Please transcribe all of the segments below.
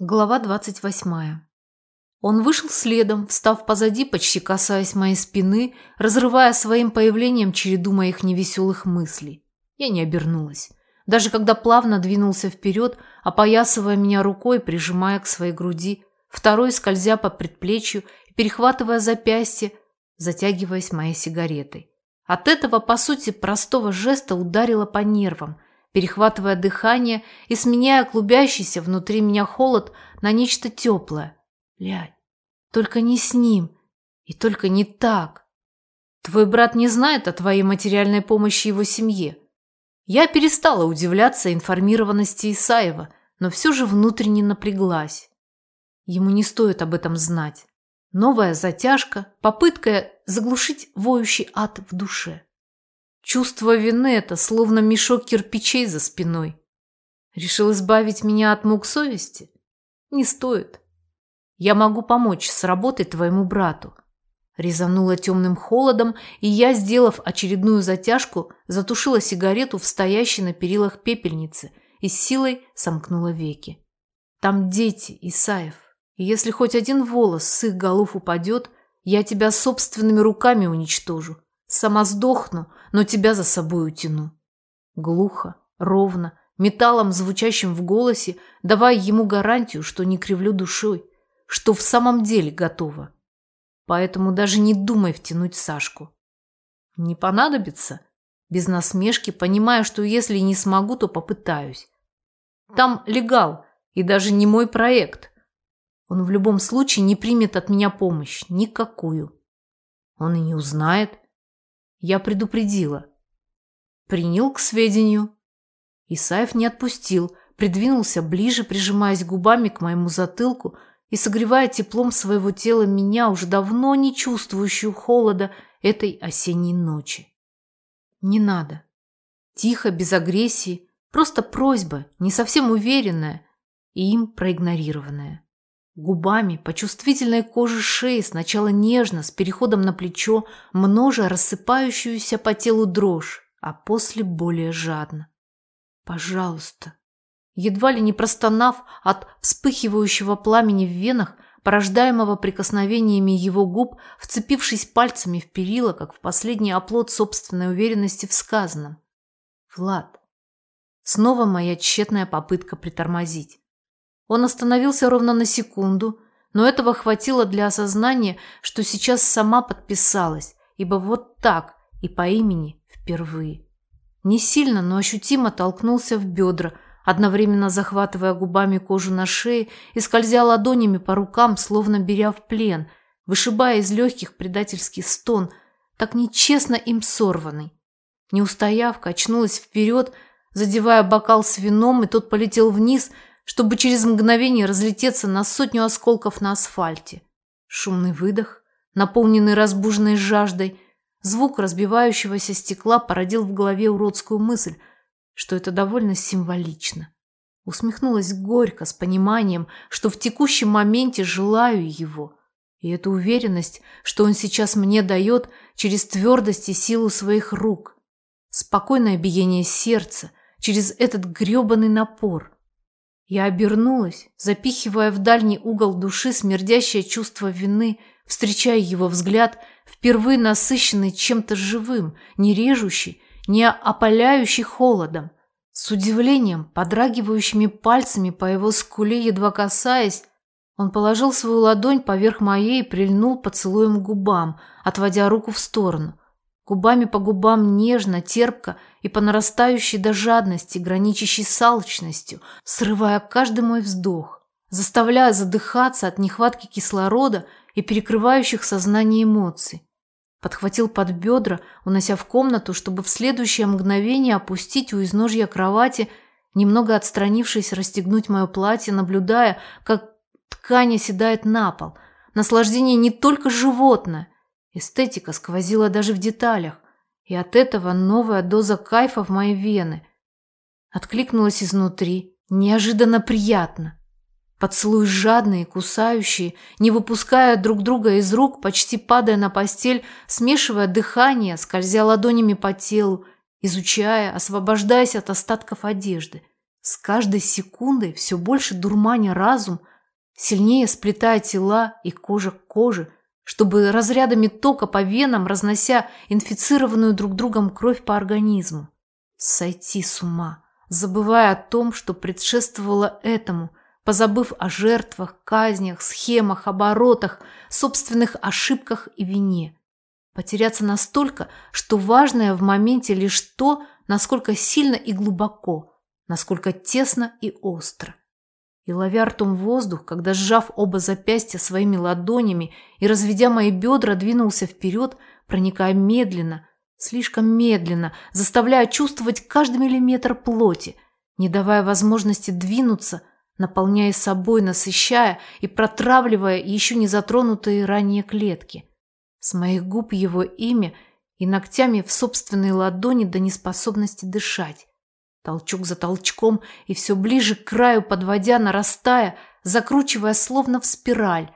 Глава 28. Он вышел следом, встав позади, почти касаясь моей спины, разрывая своим появлением череду моих невеселых мыслей. Я не обернулась. Даже когда плавно двинулся вперед, опоясывая меня рукой, прижимая к своей груди, второй скользя по предплечью и перехватывая запястье, затягиваясь моей сигаретой. От этого, по сути, простого жеста ударило по нервам – перехватывая дыхание и сменяя клубящийся внутри меня холод на нечто теплое. Блядь, только не с ним и только не так. Твой брат не знает о твоей материальной помощи его семье. Я перестала удивляться информированности Исаева, но все же внутренне напряглась. Ему не стоит об этом знать. Новая затяжка, попытка заглушить воющий ад в душе. Чувство вины – это словно мешок кирпичей за спиной. Решил избавить меня от мук совести? Не стоит. Я могу помочь с работой твоему брату. Резанула темным холодом, и я, сделав очередную затяжку, затушила сигарету в стоящей на перилах пепельнице и с силой сомкнула веки. Там дети, Исаев. И если хоть один волос с их голов упадет, я тебя собственными руками уничтожу. Сама сдохну, но тебя за собой утяну. Глухо, ровно, металлом, звучащим в голосе, давая ему гарантию, что не кривлю душой, что в самом деле готова. Поэтому даже не думай втянуть Сашку. Не понадобится? Без насмешки, понимая, что если не смогу, то попытаюсь. Там легал, и даже не мой проект. Он в любом случае не примет от меня помощь, никакую. Он и не узнает. Я предупредила. Принял к сведению. Исаев не отпустил, придвинулся ближе, прижимаясь губами к моему затылку и согревая теплом своего тела меня, уже давно не чувствующую холода этой осенней ночи. Не надо. Тихо, без агрессии, просто просьба, не совсем уверенная и им проигнорированная. Губами по чувствительной коже шеи сначала нежно, с переходом на плечо, множа рассыпающуюся по телу дрожь, а после более жадно. «Пожалуйста». Едва ли не простонав от вспыхивающего пламени в венах, порождаемого прикосновениями его губ, вцепившись пальцами в перила, как в последний оплот собственной уверенности в сказанном. «Влад». Снова моя тщетная попытка притормозить. Он остановился ровно на секунду, но этого хватило для осознания, что сейчас сама подписалась, ибо вот так и по имени впервые. Не сильно, но ощутимо толкнулся в бедра, одновременно захватывая губами кожу на шее и скользя ладонями по рукам, словно беря в плен, вышибая из легких предательский стон, так нечестно им сорванный. Не устояв, качнулась вперед, задевая бокал с вином, и тот полетел вниз – чтобы через мгновение разлететься на сотню осколков на асфальте. Шумный выдох, наполненный разбуженной жаждой, звук разбивающегося стекла породил в голове уродскую мысль, что это довольно символично. Усмехнулась горько, с пониманием, что в текущем моменте желаю его. И эту уверенность, что он сейчас мне дает через твердость и силу своих рук. Спокойное биение сердца через этот грёбаный напор – я обернулась, запихивая в дальний угол души смердящее чувство вины, встречая его взгляд, впервые насыщенный чем-то живым, не режущий, не опаляющий холодом. С удивлением, подрагивающими пальцами по его скуле, едва касаясь, он положил свою ладонь поверх моей и прильнул поцелуем губам, отводя руку в сторону. Губами по губам нежно, терпко и по нарастающей до жадности, граничащей с алчностью, срывая каждый мой вздох, заставляя задыхаться от нехватки кислорода и перекрывающих сознание эмоций. Подхватил под бедра, унося в комнату, чтобы в следующее мгновение опустить у изножья кровати, немного отстранившись, расстегнуть мое платье, наблюдая, как ткань оседает на пол. Наслаждение не только животное. Эстетика сквозила даже в деталях. И от этого новая доза кайфа в мои вены. Откликнулась изнутри. Неожиданно приятно. Поцелуй жадные, кусающие, не выпуская друг друга из рук, почти падая на постель, смешивая дыхание, скользя ладонями по телу, изучая, освобождаясь от остатков одежды. С каждой секундой все больше дурманя разум, сильнее сплетая тела и кожа к коже, чтобы разрядами тока по венам, разнося инфицированную друг другом кровь по организму. Сойти с ума, забывая о том, что предшествовало этому, позабыв о жертвах, казнях, схемах, оборотах, собственных ошибках и вине. Потеряться настолько, что важное в моменте лишь то, насколько сильно и глубоко, насколько тесно и остро. И ловя ртом воздух, когда, сжав оба запястья своими ладонями и разведя мои бедра, двинулся вперед, проникая медленно, слишком медленно, заставляя чувствовать каждый миллиметр плоти, не давая возможности двинуться, наполняя собой, насыщая и протравливая еще не затронутые ранее клетки. С моих губ его имя и ногтями в собственной ладони до неспособности дышать. Толчок за толчком и все ближе к краю, подводя, нарастая, закручивая словно в спираль.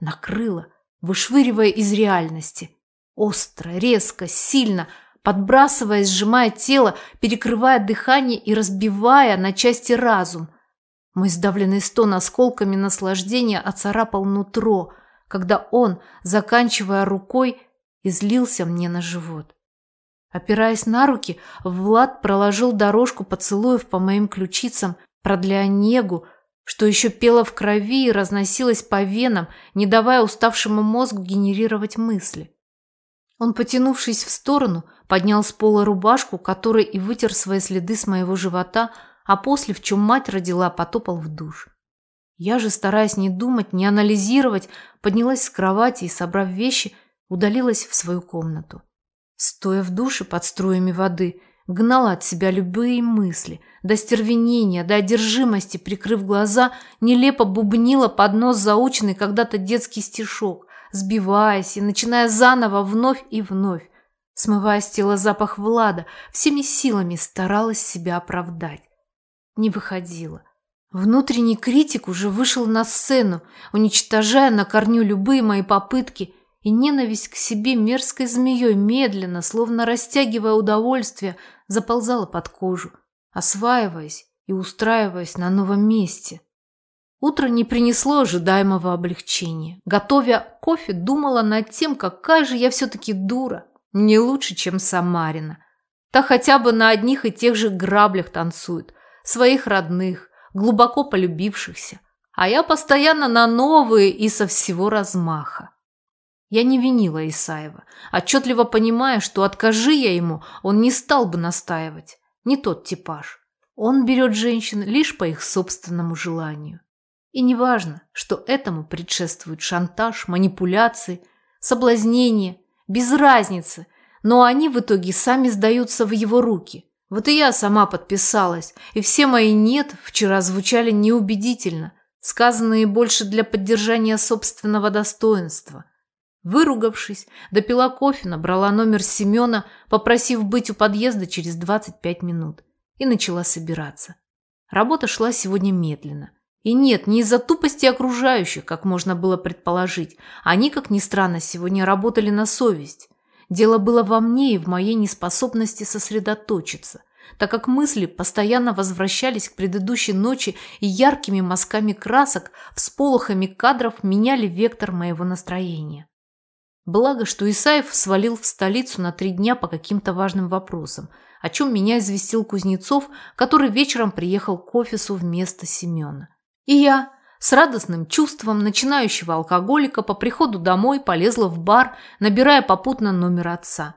Накрыло, вышвыривая из реальности. Остро, резко, сильно, подбрасывая, сжимая тело, перекрывая дыхание и разбивая на части разум. Мой сдавленный стон осколками наслаждения оцарапал нутро, когда он, заканчивая рукой, излился мне на живот. Опираясь на руки, Влад проложил дорожку поцелуев по моим ключицам, продляя негу, что еще пело в крови и разносилось по венам, не давая уставшему мозгу генерировать мысли. Он, потянувшись в сторону, поднял с пола рубашку, которой и вытер свои следы с моего живота, а после, в чем мать родила, потопал в душ. Я же, стараясь не думать, не анализировать, поднялась с кровати и, собрав вещи, удалилась в свою комнату. Стоя в душе под струями воды, гнала от себя любые мысли, до стервенения, до одержимости, прикрыв глаза, нелепо бубнила под нос заученный когда-то детский стишок, сбиваясь и начиная заново вновь и вновь. Смывая с тела запах Влада, всеми силами старалась себя оправдать. Не выходила. Внутренний критик уже вышел на сцену, уничтожая на корню любые мои попытки – и ненависть к себе мерзкой змеей медленно, словно растягивая удовольствие, заползала под кожу, осваиваясь и устраиваясь на новом месте. Утро не принесло ожидаемого облегчения. Готовя кофе, думала над тем, какая же я все-таки дура, не лучше, чем Самарина. Та хотя бы на одних и тех же граблях танцует, своих родных, глубоко полюбившихся, а я постоянно на новые и со всего размаха. Я не винила Исаева, отчетливо понимая, что откажи я ему, он не стал бы настаивать. Не тот типаж. Он берет женщин лишь по их собственному желанию. И неважно, что этому предшествует шантаж, манипуляции, соблазнение, без разницы, но они в итоге сами сдаются в его руки. Вот и я сама подписалась, и все мои «нет» вчера звучали неубедительно, сказанные больше для поддержания собственного достоинства. Выругавшись, допила кофе, набрала номер Семена, попросив быть у подъезда через 25 минут, и начала собираться. Работа шла сегодня медленно. И нет, не из-за тупости окружающих, как можно было предположить. Они, как ни странно, сегодня работали на совесть. Дело было во мне и в моей неспособности сосредоточиться, так как мысли постоянно возвращались к предыдущей ночи и яркими мазками красок, всполохами кадров меняли вектор моего настроения. Благо, что Исаев свалил в столицу на три дня по каким-то важным вопросам, о чем меня известил Кузнецов, который вечером приехал к офису вместо Семена. И я, с радостным чувством начинающего алкоголика, по приходу домой полезла в бар, набирая попутно номер отца.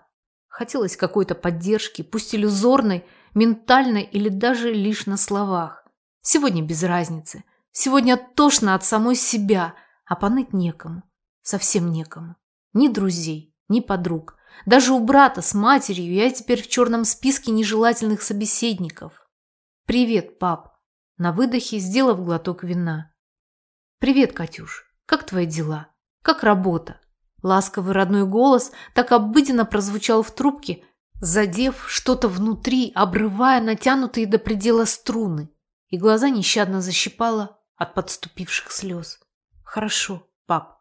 Хотелось какой-то поддержки, пусть иллюзорной, ментальной или даже лишь на словах. Сегодня без разницы. Сегодня тошно от самой себя, а поныть некому. Совсем некому. Ни друзей, ни подруг. Даже у брата с матерью я теперь в черном списке нежелательных собеседников. «Привет, пап!» На выдохе, сделав глоток вина. «Привет, Катюш! Как твои дела? Как работа?» Ласковый родной голос так обыденно прозвучал в трубке, задев что-то внутри, обрывая натянутые до предела струны, и глаза нещадно защипало от подступивших слез. «Хорошо, пап.